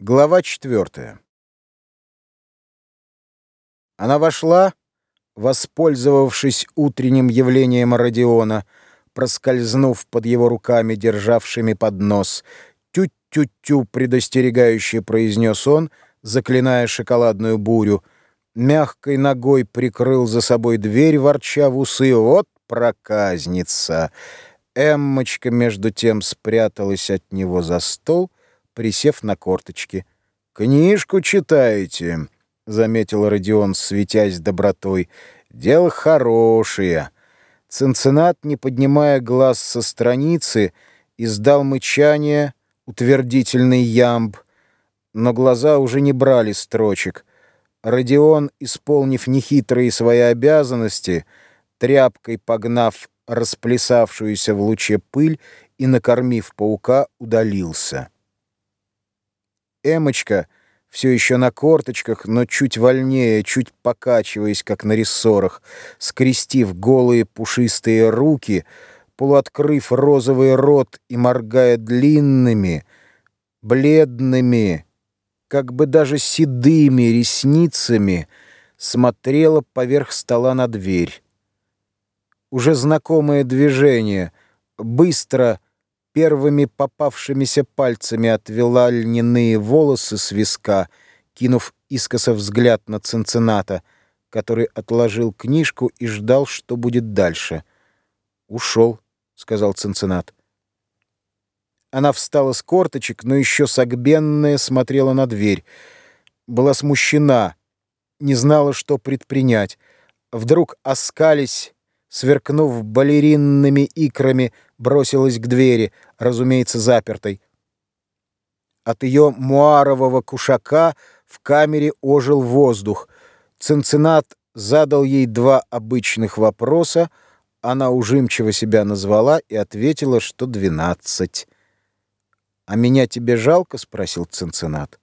Глава четвертая. Она вошла, воспользовавшись утренним явлением Родиона, проскользнув под его руками, державшими поднос. «Тю-тю-тю!» — предостерегающе произнес он, заклиная шоколадную бурю. Мягкой ногой прикрыл за собой дверь, ворча в усы. «Вот проказница!» Эммочка, между тем, спряталась от него за стол — присев на корточки. «Книжку читаете», — заметил Родион, светясь добротой. «Дело хорошее». Цинциннат, не поднимая глаз со страницы, издал мычание, утвердительный ямб, но глаза уже не брали строчек. Родион, исполнив нехитрые свои обязанности, тряпкой погнав расплясавшуюся в луче пыль и, накормив паука, удалился. Эмочка, все еще на корточках, но чуть вольнее, чуть покачиваясь, как на рессорах, скрестив голые пушистые руки, полуоткрыв розовый рот и моргая длинными, бледными, как бы даже седыми ресницами, смотрела поверх стола на дверь. Уже знакомое движение, быстро, первыми попавшимися пальцами отвела льняные волосы с виска, кинув искоса взгляд на Цинцината, который отложил книжку и ждал, что будет дальше. «Ушел», — сказал Цинцинат. Она встала с корточек, но еще согбенная смотрела на дверь. Была смущена, не знала, что предпринять. Вдруг оскались сверкнув балеринными икрами, бросилась к двери, разумеется, запертой. От ее муарового кушака в камере ожил воздух. Цинцинат задал ей два обычных вопроса, она ужимчиво себя назвала и ответила, что двенадцать. «А меня тебе жалко?» — спросил Цинцинат.